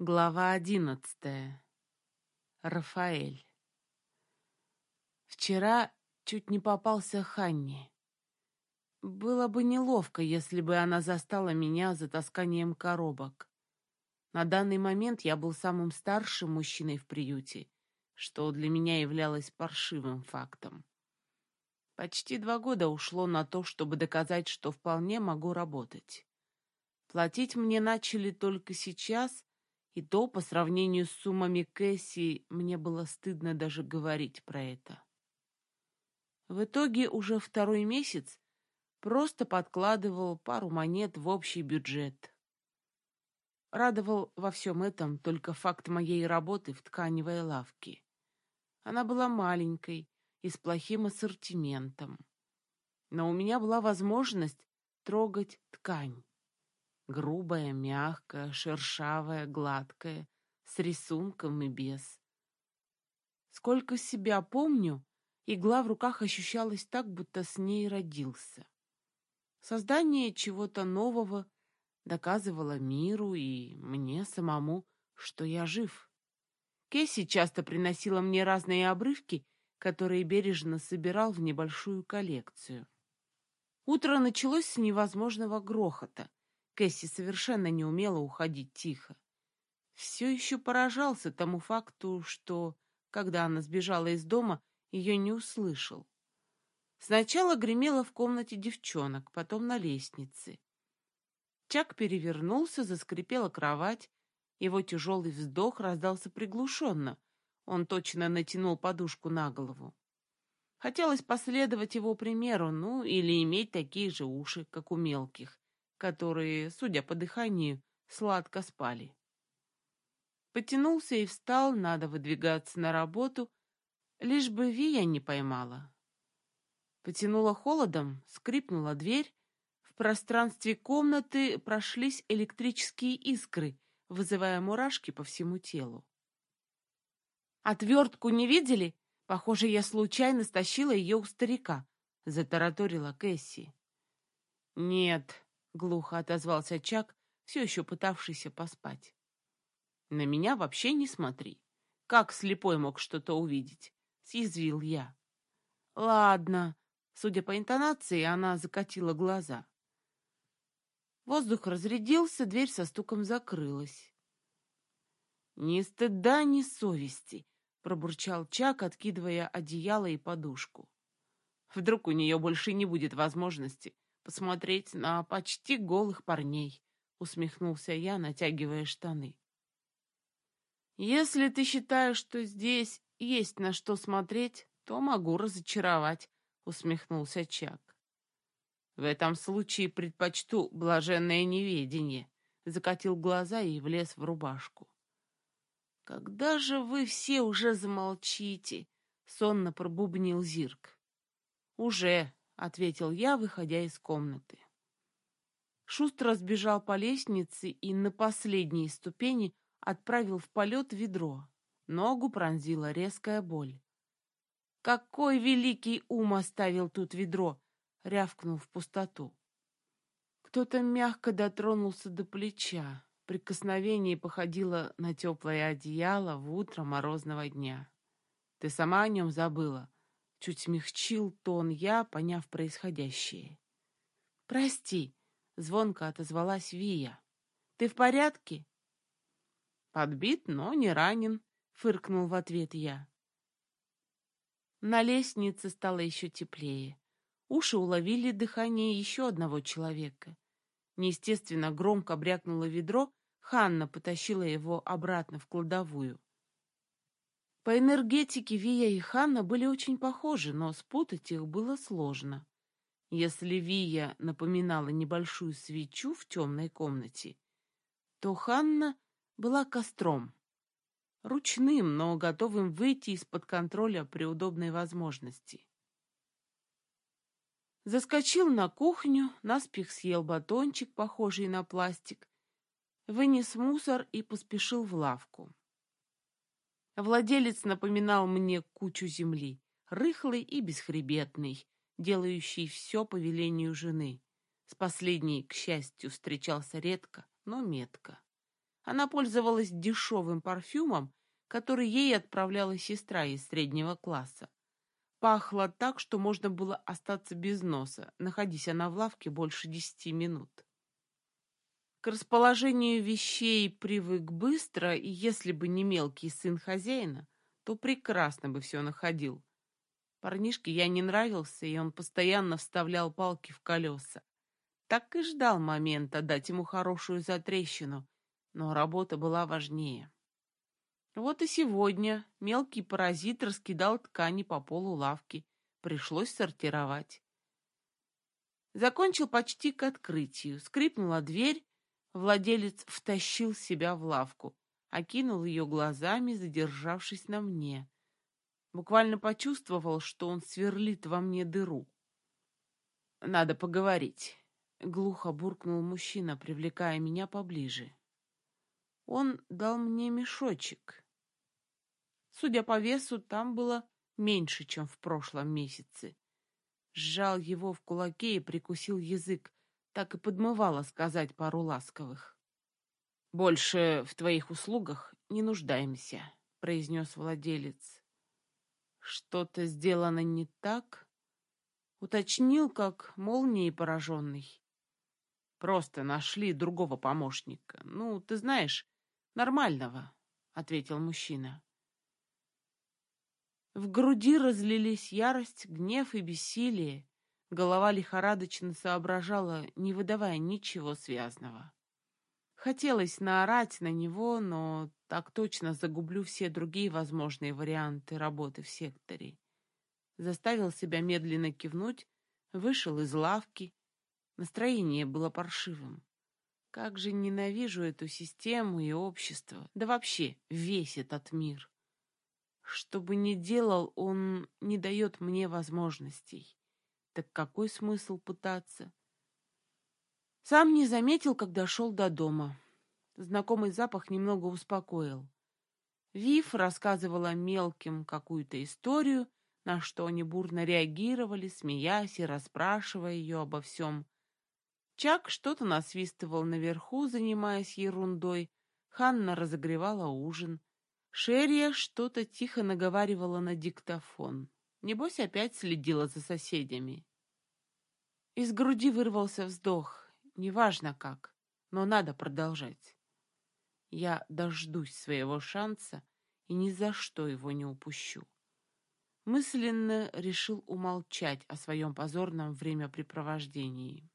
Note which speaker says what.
Speaker 1: Глава одиннадцатая. Рафаэль. Вчера чуть не попался Ханни. Было бы неловко, если бы она застала меня за тасканием коробок. На данный момент я был самым старшим мужчиной в приюте, что для меня являлось паршивым фактом. Почти два года ушло на то, чтобы доказать, что вполне могу работать. Платить мне начали только сейчас — и то, по сравнению с суммами Кэсси, мне было стыдно даже говорить про это. В итоге уже второй месяц просто подкладывал пару монет в общий бюджет. Радовал во всем этом только факт моей работы в тканевой лавке. Она была маленькой и с плохим ассортиментом. Но у меня была возможность трогать ткань. Грубая, мягкая, шершавая, гладкая, с рисунком и без. Сколько себя помню, игла в руках ощущалась так, будто с ней родился. Создание чего-то нового доказывало миру и мне самому, что я жив. Кэсси часто приносила мне разные обрывки, которые бережно собирал в небольшую коллекцию. Утро началось с невозможного грохота. Кэсси совершенно не умела уходить тихо. Все еще поражался тому факту, что, когда она сбежала из дома, ее не услышал. Сначала гремело в комнате девчонок, потом на лестнице. Чак перевернулся, заскрипела кровать. Его тяжелый вздох раздался приглушенно. Он точно натянул подушку на голову. Хотелось последовать его примеру, ну, или иметь такие же уши, как у мелких которые, судя по дыханию, сладко спали. Потянулся и встал, надо выдвигаться на работу, лишь бы Вия не поймала. Потянуло холодом, скрипнула дверь, в пространстве комнаты прошлись электрические искры, вызывая мурашки по всему телу. «Отвертку не видели? Похоже, я случайно стащила ее у старика», — затараторила Кэсси. «Нет», глухо отозвался Чак, все еще пытавшийся поспать. На меня вообще не смотри. Как слепой мог что-то увидеть? Съязвил я. Ладно. Судя по интонации, она закатила глаза. Воздух разрядился, дверь со стуком закрылась. «Ни стыда, ни совести», — пробурчал Чак, откидывая одеяло и подушку. «Вдруг у нее больше не будет возможности посмотреть на почти голых парней, усмехнулся я, натягивая штаны. Если ты считаешь, что здесь есть на что смотреть, то могу разочаровать, усмехнулся Чак. В этом случае предпочту блаженное неведение, закатил глаза и влез в рубашку. Когда же вы все уже замолчите? сонно пробубнил Зирк. Уже, ответил я, выходя из комнаты. Шустро сбежал по лестнице и на последней ступени отправил в полет ведро. Ногу пронзила резкая боль. «Какой великий ум оставил тут ведро!» — рявкнул в пустоту. Кто-то мягко дотронулся до плеча. Прикосновение походило на теплое одеяло в утро морозного дня. «Ты сама о нем забыла?» Чуть смягчил тон я, поняв происходящее. «Прости», — звонко отозвалась Вия. «Ты в порядке?» «Подбит, но не ранен», — фыркнул в ответ я. На лестнице стало еще теплее. Уши уловили дыхание еще одного человека. Неестественно громко брякнуло ведро, Ханна потащила его обратно в кладовую. По энергетике Вия и Ханна были очень похожи, но спутать их было сложно. Если Вия напоминала небольшую свечу в темной комнате, то Ханна была костром, ручным, но готовым выйти из-под контроля при удобной возможности. Заскочил на кухню, наспех съел батончик, похожий на пластик, вынес мусор и поспешил в лавку. Владелец напоминал мне кучу земли, рыхлый и бесхребетный, делающий все по велению жены. С последней, к счастью, встречался редко, но метко. Она пользовалась дешевым парфюмом, который ей отправляла сестра из среднего класса. Пахло так, что можно было остаться без носа, находясь она в лавке больше десяти минут. К расположению вещей привык быстро, и если бы не мелкий сын хозяина, то прекрасно бы все находил. Парнишке я не нравился, и он постоянно вставлял палки в колеса. Так и ждал момента дать ему хорошую затрещину, но работа была важнее. Вот и сегодня мелкий паразит раскидал ткани по полу лавки. Пришлось сортировать. Закончил почти к открытию. Скрипнула дверь. Владелец втащил себя в лавку, окинул ее глазами, задержавшись на мне. Буквально почувствовал, что он сверлит во мне дыру. «Надо поговорить», — глухо буркнул мужчина, привлекая меня поближе. Он дал мне мешочек. Судя по весу, там было меньше, чем в прошлом месяце. Сжал его в кулаке и прикусил язык, так и подмывало сказать пару ласковых. «Больше в твоих услугах не нуждаемся», — произнес владелец. «Что-то сделано не так?» — уточнил, как молнией пораженный. «Просто нашли другого помощника. Ну, ты знаешь, Нормального, ответил мужчина. В груди разлились ярость, гнев и бессилие. Голова лихорадочно соображала, не выдавая ничего связанного. Хотелось наорать на него, но так точно загублю все другие возможные варианты работы в секторе. Заставил себя медленно кивнуть, вышел из лавки. Настроение было паршивым. Как же ненавижу эту систему и общество, да вообще весь этот мир. Что бы ни делал, он не дает мне возможностей. Так какой смысл пытаться? Сам не заметил, когда шел до дома. Знакомый запах немного успокоил. Вив рассказывала мелким какую-то историю, на что они бурно реагировали, смеясь и расспрашивая ее обо всем. Чак что-то насвистывал наверху, занимаясь ерундой. Ханна разогревала ужин. Шерия что-то тихо наговаривала на диктофон. Небось, опять следила за соседями. Из груди вырвался вздох. Неважно как, но надо продолжать. Я дождусь своего шанса и ни за что его не упущу. Мысленно решил умолчать о своем позорном времяпрепровождении.